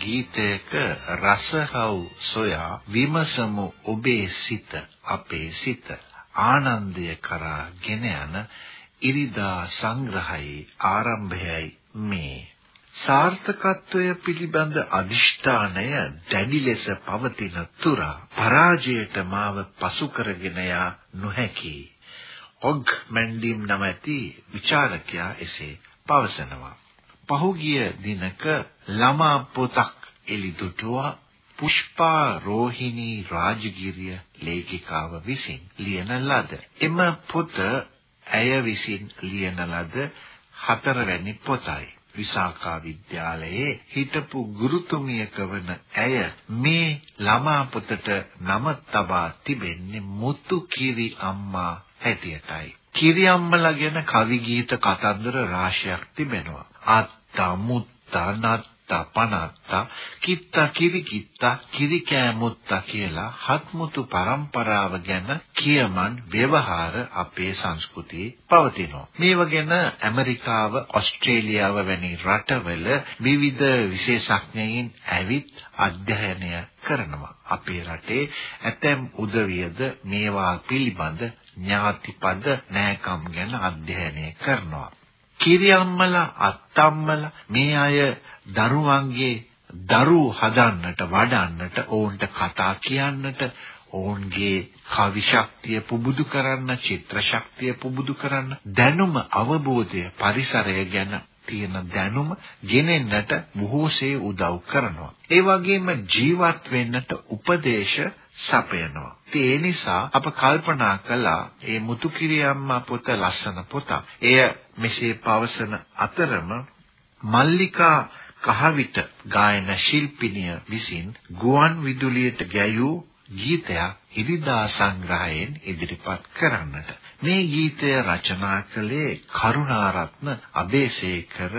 ගීතයක රසහව් සොයා විමසමු ඔබේ සිත අපේ සිත ආනන්දය කරා ගෙන යන ඉරිදා සංග්‍රහයේ ආරම්භයයි මේ සාර්ථකත්වය පිළිබඳ අදිෂ්ඨානය දැඩි ලෙස පවතින තුරා පරාජයට මාව පසු කරගෙන යා නොහැකි. ඔග් මැන්ඩිම් නමැති විචාරකයා එසේ පවසනවා. පහුගිය දිනක ළමා පොතක් එළිදුටුවා පුෂ්පා රෝහිණී රාජගිරිය ලේඛිකාව විසින් ලියන ලද එම පොත ඇය විසින් ලියන ලද හතරවැනි පොතයි විසාකා විද්‍යාලයේ හිටපු ගුරුතුමියක වන ඇය මේ ළමා පොතට නම තබා තිබෙන්නේ මුතු කිරි අම්මා හැටියටයි. කිරි අම්මලා ගැන කවි ගීත කතන්දර රාශියක් තිබෙනවා. අත්තා මුත්තා නත්තා පනත්තා කිත්තා කිරි කිත්තා කිරි කෑමුත්තා කියලා හත්මුතු පරම්පරාව ගැන කියමන් ව්‍යවහාර අපේ සංස්කෘතියේ පවතිනවා. මේව ගැන ඇමරිකාව, ඕස්ට්‍රේලියාව වැනි රටවල විවිධ විශේෂඥයින් ඇවිත් අධ්‍යයනය කරනවා. අපේ රටේ ඇතැම් උදවියද මේවා පිළිබඳ ඥාතිපද නෑකම් ගැන අධ්‍යයනය කරනවා. කිරියම්මලා අත්තම්මලා මේ අය දරුවන්ගේ දරු හදන්නට වඩන්නට ඕන්ට කතා කියන්නට ඔවුන්ගේ කවි ශක්තිය පුබුදු කරන්න චිත්‍ර ශක්තිය පුබුදු කරන්න දැනුම අවබෝධය පරිසරය ගැන තියෙන දැනුම ගෙනෙන්නට බොහෝසේ උදව් කරනවා. ඒ වගේම ජීවත් වෙන්නට උපදේශ සපයනවා. ඒ නිසා අප කල්පනා කළා මේ මුතුකිරියම්මා පොත ලස්සන පොතක්. එය මෙසේ පවසන අතරම මල්ලිකා කහවිට ගායන ශිල්පිනිය විසින් ගුවන් විදුලියට ගැයූ ගීතයක් ඉරිදා සංග්‍රහයෙන් ඉදිරිපත් කරන්නට. මේ ගීතය රචනා කළේ කරුණාරත්න අබේසේකර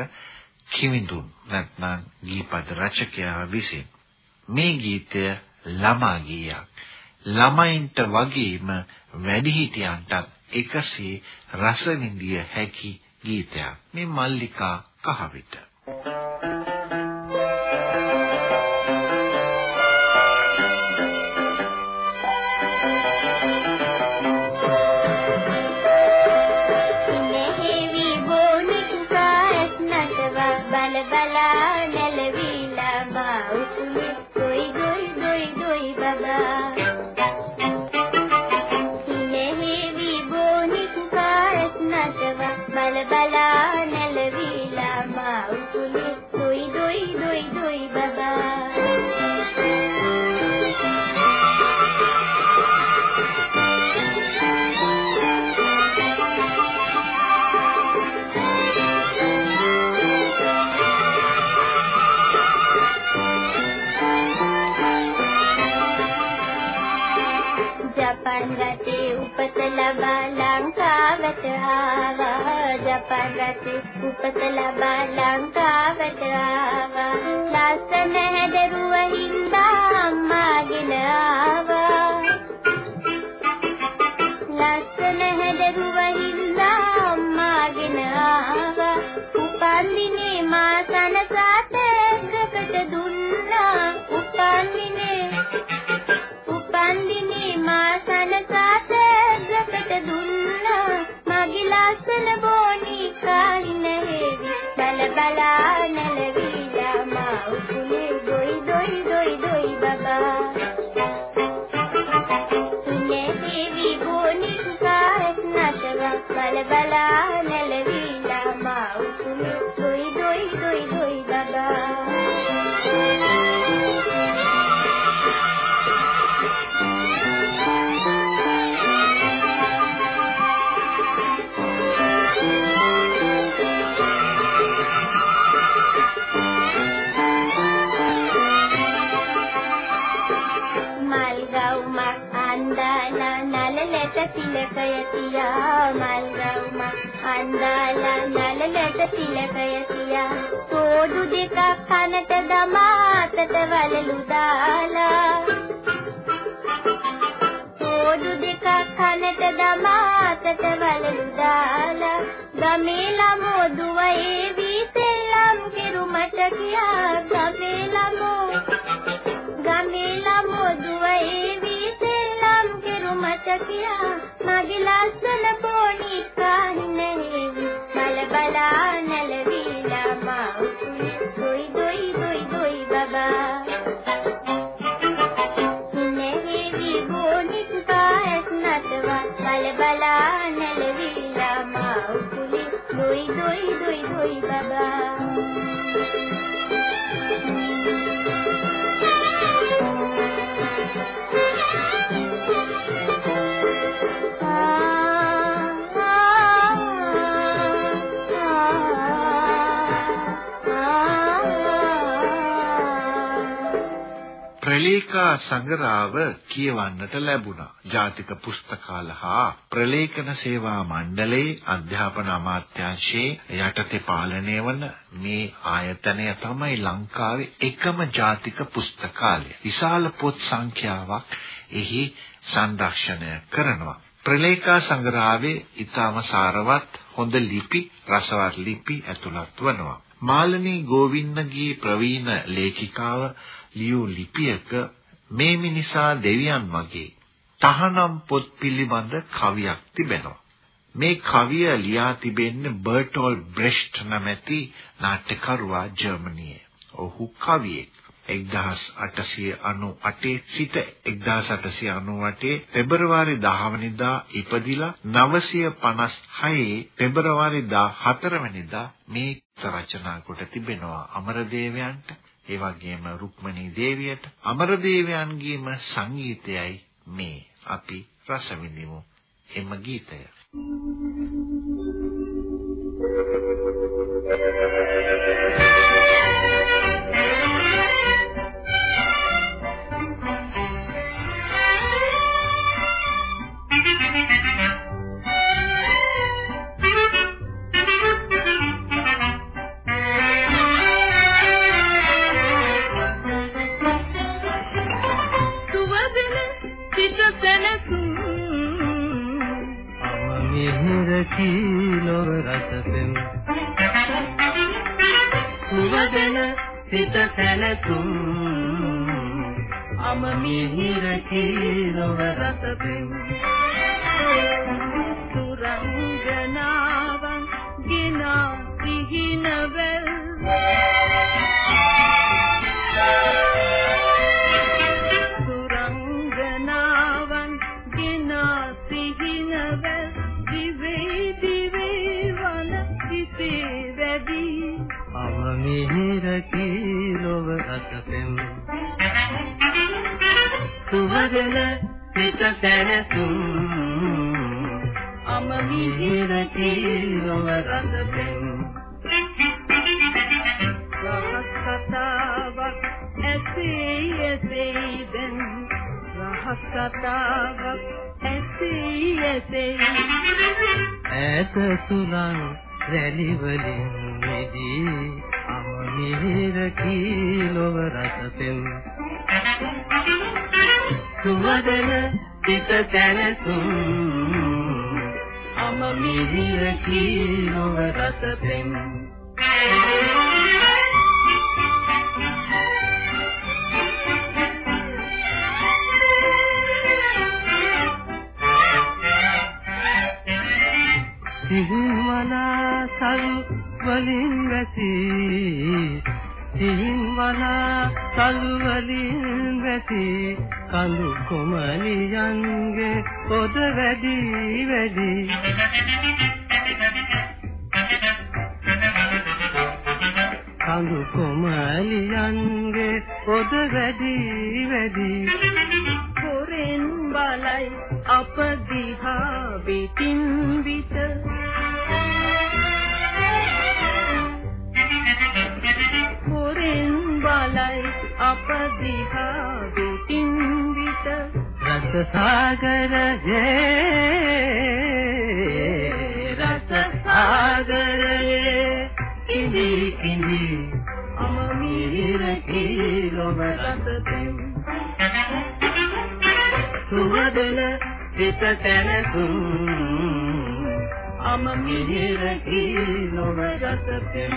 කිවිඳුන් නැත්නම් ගීපද රචකයා විසින්. මේ ගීතය ළමා ගීයක්. ළමයින්ට වගේම වැඩිහිටියන්ටත් එකසේ රස විඳිය හැකි ගීතයක්. මේ මල්ලිකා කහවිට. ජපන් රටේ උපත ලබා ලංකාවට ආවා. ලස්සන හැදරුව හින්දා අම්මාගෙන ආවා. ලස්සන හැදරුව හින්දා දොයි දොයි දොයි දොයි බබා ඉන්නේ හේවි බෝනි තිලකය තියා මල් රවුම අන්දාලා නලලට තිලකය තියා තෝඩු දෙකක් කනට දමා අතට වලලු දාලා තෝඩු දෙකක් කනට දමා අතට වලලු දාලා ගමේ ළමෝ දුවේ වී සෙල්ලම් කිරුමට කියා ගමේ ළමෝ ගමේ ළමෝ දුවේ වී සෙල්ලම් කිරුමට කියා මගේ ලස්සන පොණි කන්නේ. බල බලා නැලවිලා මා දොයි දොයි දොයි දොයි බබා. නෙහිවි ගෝනි සුකාස් නටවා බල බලා නැලවිලා මා උකුලි දොයි දොයි දොයි දොයි බබා. ප්‍රලේඛා සංග්‍රහව කියවන්නට ලැබුණා. ජාතික පුස්තකාල හා ප්‍රලේඛන සේවා මණ්ඩලයේ අධ්‍යාපන අමාත්‍යාංශයේ යටතේ පාලනය වන මේ ආයතනය තමයි ලංකාවේ එකම ජාතික පුස්තකාලය. විශාල පොත් සංඛ්‍යාවක් එහි සංරක්ෂණය කරනවා. ප්‍රලේඛා සංග්‍රහයේ ඊටම සාරවත් හොඳ ලිපි රසවත් ලිපි ඇතුළත් වනවා. මාලනී ගෝවින්දගේ ප්‍රවීණ ලේඛිකාව ලියූ ලිපියක මේ මිනිසා දෙවියන් වගේ තහනම් පොත් පිළිබඳ කවියක් තිබෙනවා. මේ කවිය ලියා තිබෙන්නේ බර්ටෝල් බ්‍රෙෂ්ට් නැමැති නාට්‍යකරුවා ජර්මනියේ. ඔහු කවියෙක්. 1898 සිට 1898 පෙබරවාරි 10 වෙනිදා ඉපදිලා 956 පෙබරවාරි 14 වෙනිදා මේ රචනා කොට තිබෙනවා අමරදේවයන්ට ඒ වගේම රුක්මනී දේවියට අමරදේවයන්ගේම සංගීතයයි මේ. අපි රස විඳිමු. එම ගීතය. ලොව සුවදන සිත සැනසුම් අම මිහිර කීලොව රසපෙම් රහස් කතාවක් ඇසේ ඇසේ දැන්. රහස් කතාවක් ඇසේ ඇසේ ඈත සුලං රැලි වලින් මිදී අම මිහිර කීලොව රසපෙම් සුවදන සිත සැනසුම්. අම මිහිර කීලොව රසපෙම් සිහින්වලා සල් වලින් වැසි. සිහින්වලා සල් වලින් වැසි. කඳු කොමලියන්ගේ පොද වැඩි වැඩි. කඳු කොමලියන්ගේ පොද වැඩි වැඩි. හොරෙන් බලයි අප දිහා පිටින් විට. හොරෙන් බලයි අප දිහා පිටින් විට රජ රස සාගරයේ රස සාගරයේ ඉඳි ඉඳි අම මිහිර කීලොබ රස තෙම් සුවදන සිත තනසුම් අම මිහිර කීලොබ රස තෙම්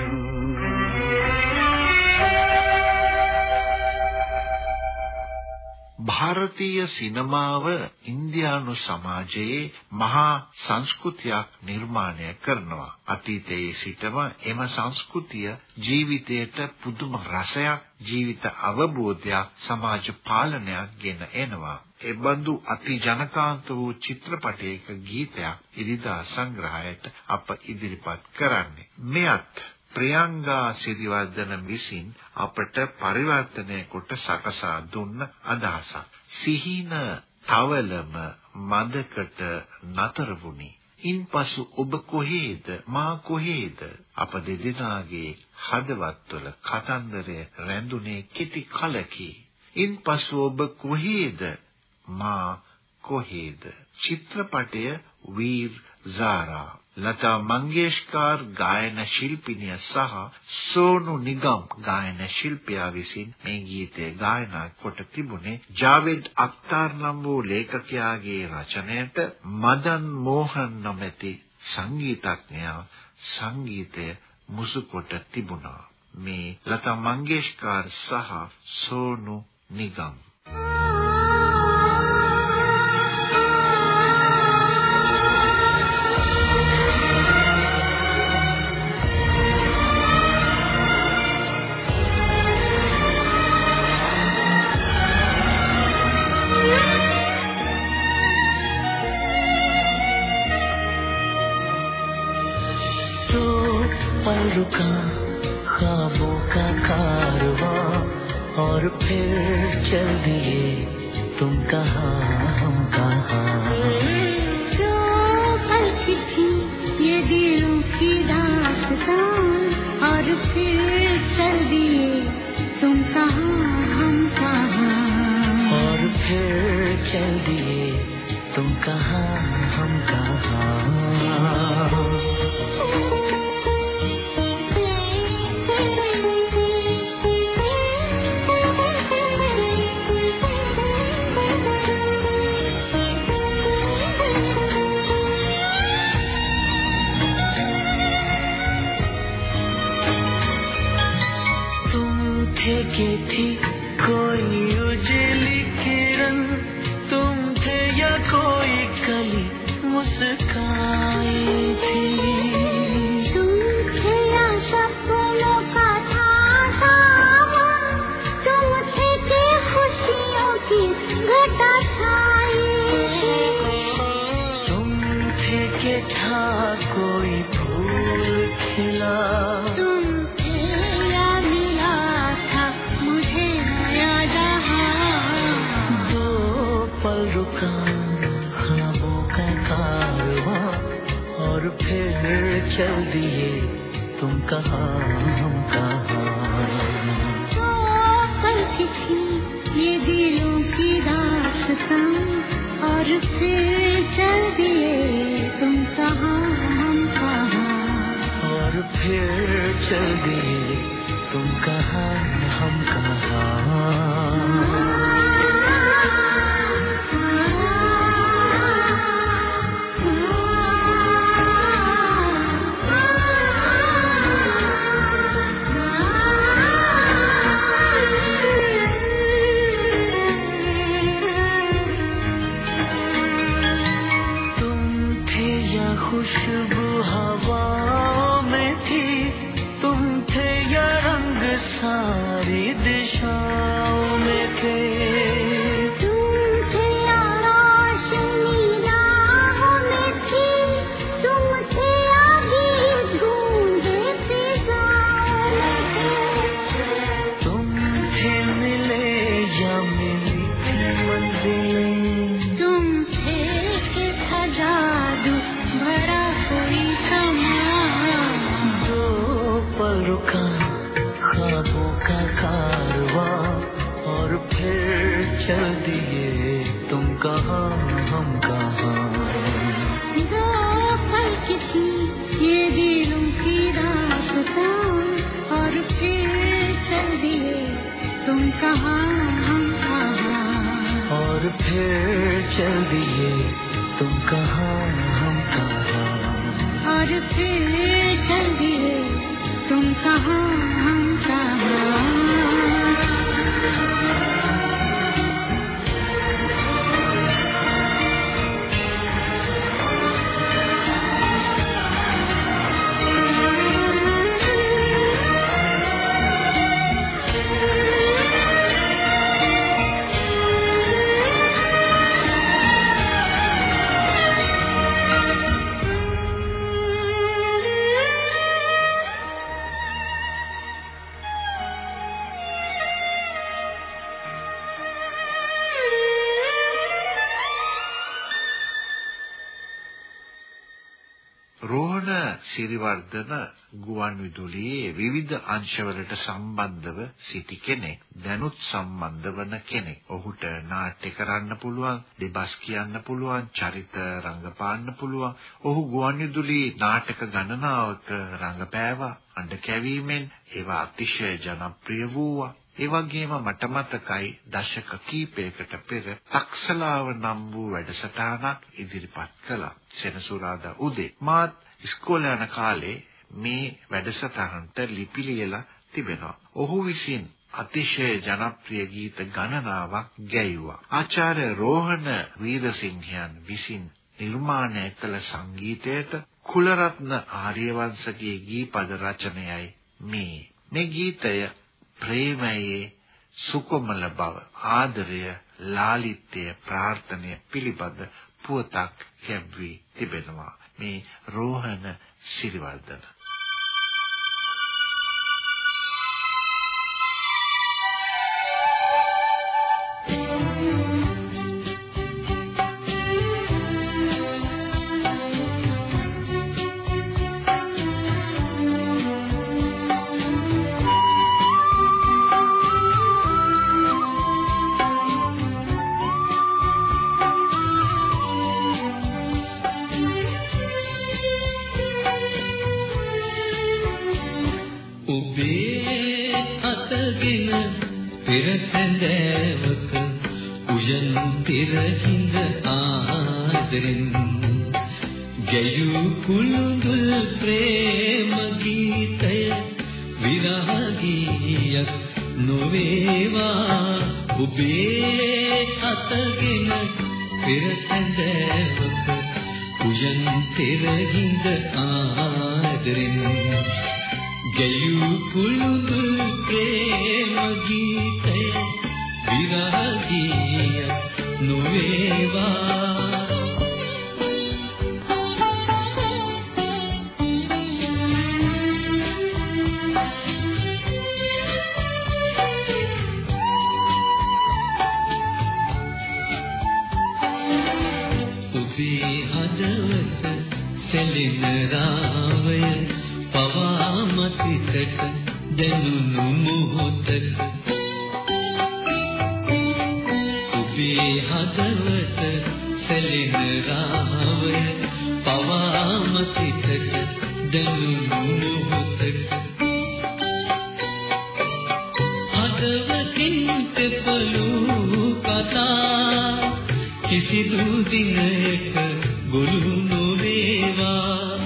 ಭಾರತೀಯ සිනමාව ඉන්දියානු සමාජයේ මහා සංස්කෘතියක් නිර්මාණය කරනවා. අතීතයේ සිටම එම සංස්කෘතිය ජීවිතයට පුදුම රසයක්, ජීවිත අවබෝධයක්, සමාජ පාලනයක් ගෙන එනවා. එබඳු අති ජනකාන්ත වූ චිත්‍රපටයක ගීතයක් ඉරිදා සංග්‍රහයට අප ඉදිරිපත් කරන්නේ. මෙයත් ප්‍රියංගා සිරිවර්ධන විසින් අපට පරිවර්තනය කොට සකසා දුන්න අදහසක්. සිහින තවලම මදකට නතර වුණි. ඉන්පසු ඔබ කොහේද මා කොහේද අප දෙදෙනාගේ හදවත්වල කතන්දරය රැඳුනේ කිති කලකි. ඉන්පසු ඔබ කොහේද මා කොහේද චිත්‍රපටය වීර් සාරා ලතා මංගেশකර් ගායන ශිල්පිනිය සහ සෝනු නිගම් ගායන ශිල්පියා විසින් මේ ගීතය ගායනා කොට තිබුණේ ජාවෙද් අක්තාර් නම් වූ ලේඛකයාගේ රචනයට මදන් මෝහන් නැමැති සංගීතඥයා සංගීතය මුසු කොට තිබුණා. මේ ලතා මංගেশකර් සහ සෝනු නිගම් दिए तुम कहा हम कहा? कहा कहाँ हम कहाँ? दो पल की थी ये दिलों की रास्ता और फिर चल दिए तुम कहाँ हम कहाँ? और फिर चल दिए तुम कहाँ हम कहाँ? और फिर चल दिए तुम कहाँ? සිරිවර්ධන ගුවන් විදුලියේ විවිධ අංශවලට සම්බන්ධව සිටි කෙනෙක්. දැනුත් සම්බන්ධ වන කෙනෙක්. ඔහුට නාට්‍ය කරන්න පුළුවන්, දෙබස් කියන්න පුළුවන්, චරිත රංගපාන්න පුළුවන්. ඔහු ගුවන් විදුලි නාටක ගණනාවක රංගපෑවා. අඬ කැවීමෙන් ඒවා අතිශය ජනප්‍රිය වූවා. ඒ වගේම මට මතකයි දශක කීපයකට පෙර තක්සලාව නම් වූ වැඩසටහනක් ඉදිරිපත් කළා. සෙනසුරාදා උදේ මාත් ඉස්කෝලේ යන කාලේ මේ වැඩසටහනට ලිපි ලියලා තිබෙනවා. ඔහු විසින් අතිශය ජනප්‍රිය ගීත ගණනාවක් ගැයුවා. ආචාර්ය රෝහණ වීරසිංහයන් විසින් නිර්මාණය කළ සංගීතයට කුලරත්න ආර්යවංශගේ ගීපද රචනයයි මේ. මේ ගීතය ප්‍රේමයේ සුකොමල බව ආදරය ලාලිත්‍ය ප්‍රාර්ථනය පිළිබඳ පුවතක් කැව්වී තිබෙනවා. මේ රෝහණ සිරිවර්ධන. කිසිදු දිනයක ගොළු නොවේවා.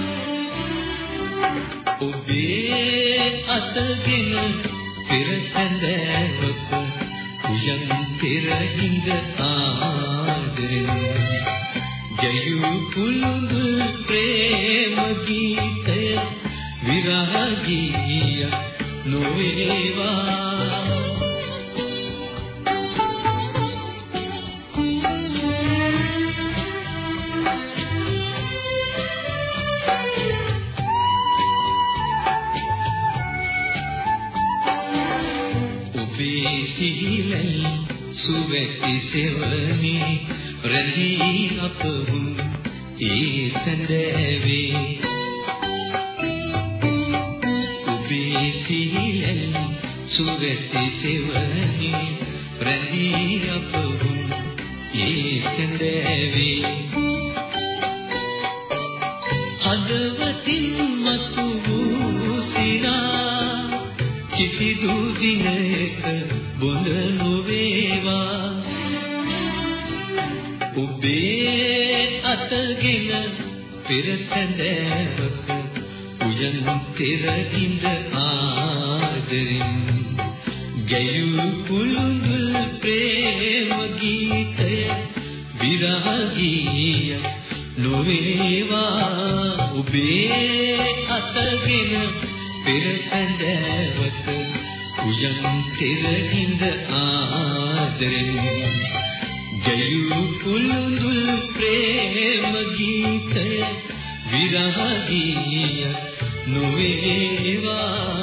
ඔබේ අතගෙන පෙරසැඳෑවක උයන් පෙරහිඳ ආදරෙන් ජයු කුළුඳුල් ප්‍රේම ගීතය විරාගීය නොවේවා. සෙවණි රැඳී අපහු ඒ සැඳෑවේ ඔබේ සිහිලයි සුවැටි සෙවණි රැඳී අපහු ඒ සඳෑවි හදවතින් මතු වූ සිනා කිසිදු දිනයක බොඳ නොවේවා. අතගෙන පෙර සඳෑවක උයන් තෙර ඉඳ ආදරින්. ගැයූ පුළුඳුල් ප්‍රේම ගීතය විරාගීය නොවේවා ඔබේ අතගෙන පෙර සඳවක උයන් තෙර ඉඳ ආදරෙන්. ගැයූ පුළුඳුල් ප්‍රේම ගීතය විරාගීය නොවේවා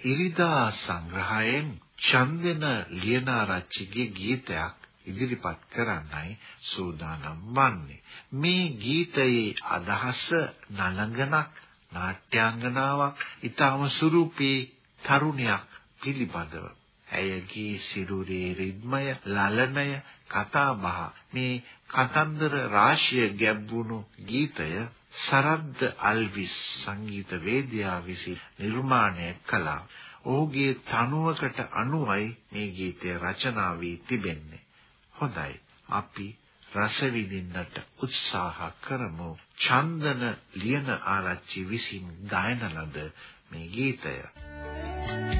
ඉරිදා සංග්‍රහයෙන් චන්දන ලියනාරච්චිගේ ගීතයක් ඉදිරිපත් කරන්නයි සූදානම් වන්නේ. මේ ගීතයේ අදහස නලංගනක් නාට්‍යාංගනාවක් ඊටම සුරූපී තරුණයක් පිළිබඳව. ඇයගේ සිරුරේ රිද්මය, ලලනය, කතාබහ මේ කතන්දර රාශිය ගැඹුණු ගීතය සරද්ද අල්විස් සංගීත වේදිකා විසින් නිර්මාණය කළා. ඔහුගේ තනුවකට අනුවයි මේ ගීතය රචනා වී තිබෙන්නේ. හොඳයි. අපි රස විඳින්නට උත්සාහ කරමු. චන්දන ලියන ආරච්චි විසින් ගායන ලද මේ ගීතය. සුන්දරියේ රන්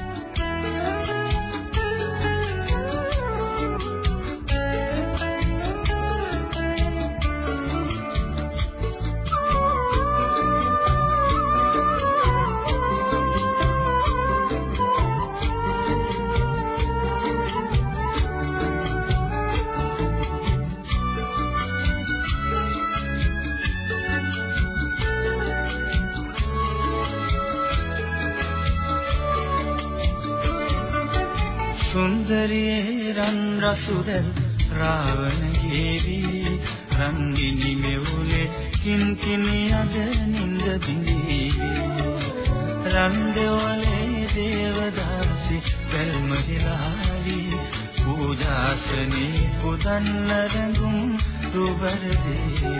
රසුදල් රාවණ ගේවි රංගිනි මෙවුලේ කින් කිනි අද නින්ද බිඳීවි. රන් දෙවලේ දේවදාසි බැල්මදිලාවි පූජාසනේ පුදන්න රඟුම් රුබර දේවි.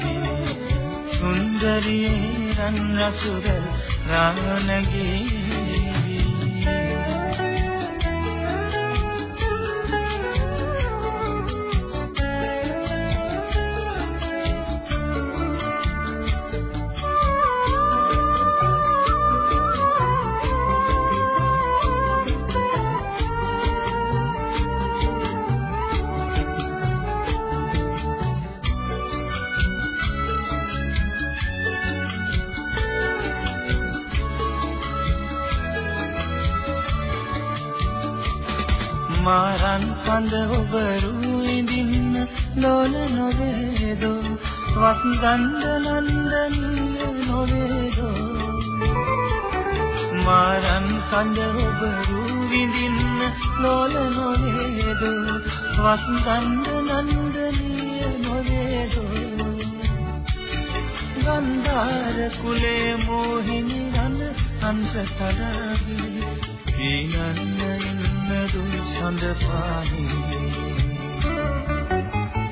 සුන්දරියේ රන් රසුදල් රාවණ ගේවි මාරන් කඳ ඔබ රුවිඳින්න ලෝල නොවේදෝ. වස්දන්ද නන්දනිය නොවේදෝ. මාරන් කඳ ඔබ රුවිඳින්න ලෝල නොවේදෝ. වස්දන්ද නන්දනිය නොවේදෝ. ගන්ධාර කුලේ මොහිනි රඳ හංස තරවි පීනන්න ඉන්නදු සඳ පාහි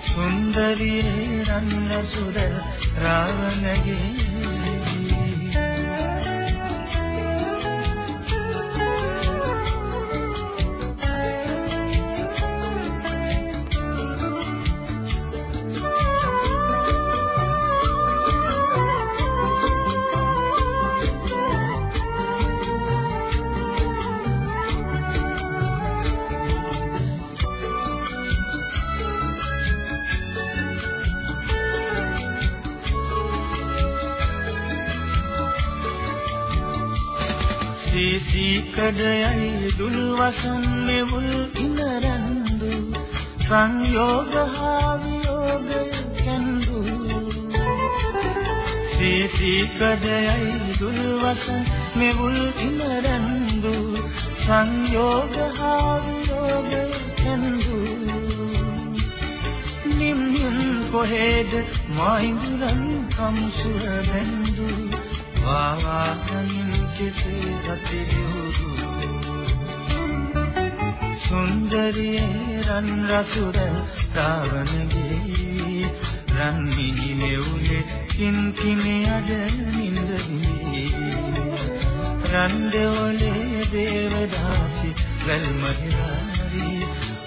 සුන්දරියේ රන්න සුර රාවණගේ දුල් වසන් මෙවුල් ඉනරන්දු සංයෝග හා වියෝගය කැඳු සීසි කඩයයි දුල් වසන් මෙවුල් ඉනරන්දු සංයෝග හා වියෝගය කැඳු නිම් නිම් කොහෙද මයින්දුරන් කම්සුර බැඳු වාවාහනින් කෙසේ රතියුරු සුන්දරියේ රන් රසුර රාවණගේ රන් මිනි මෙවුලේ කින් කිනේ අද නින්දදී රන් දෙවලේ දේවදාසි ගල්මහිලාරි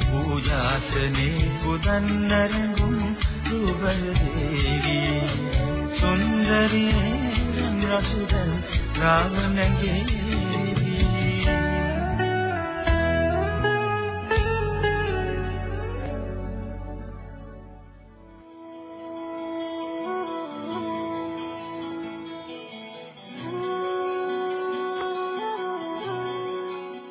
පූජාසනේ පුදන්නරඟුම් සුබල දේවී. සුන්දරියේ රන් රසුර රාවණගේ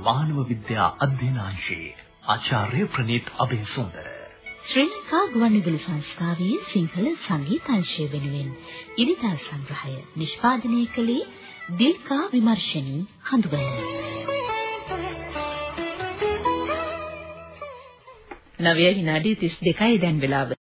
මානව විද්‍යා අධ්‍යනාංශයේ ආචාර්ය ප්‍රනීත් අබේසුන්දර ශ්‍රී ලංකා ගුවන්විදුලි සංස්ථාවේ සිංහල සංගීතංශය වෙනුවෙන් ඉරිදා සංග්‍රහය නිෂ්පාදනය කළේ දිල්කා විමර්ශනී හඳුබන. නවය විනාඩි 32යි දැන් වෙලාව.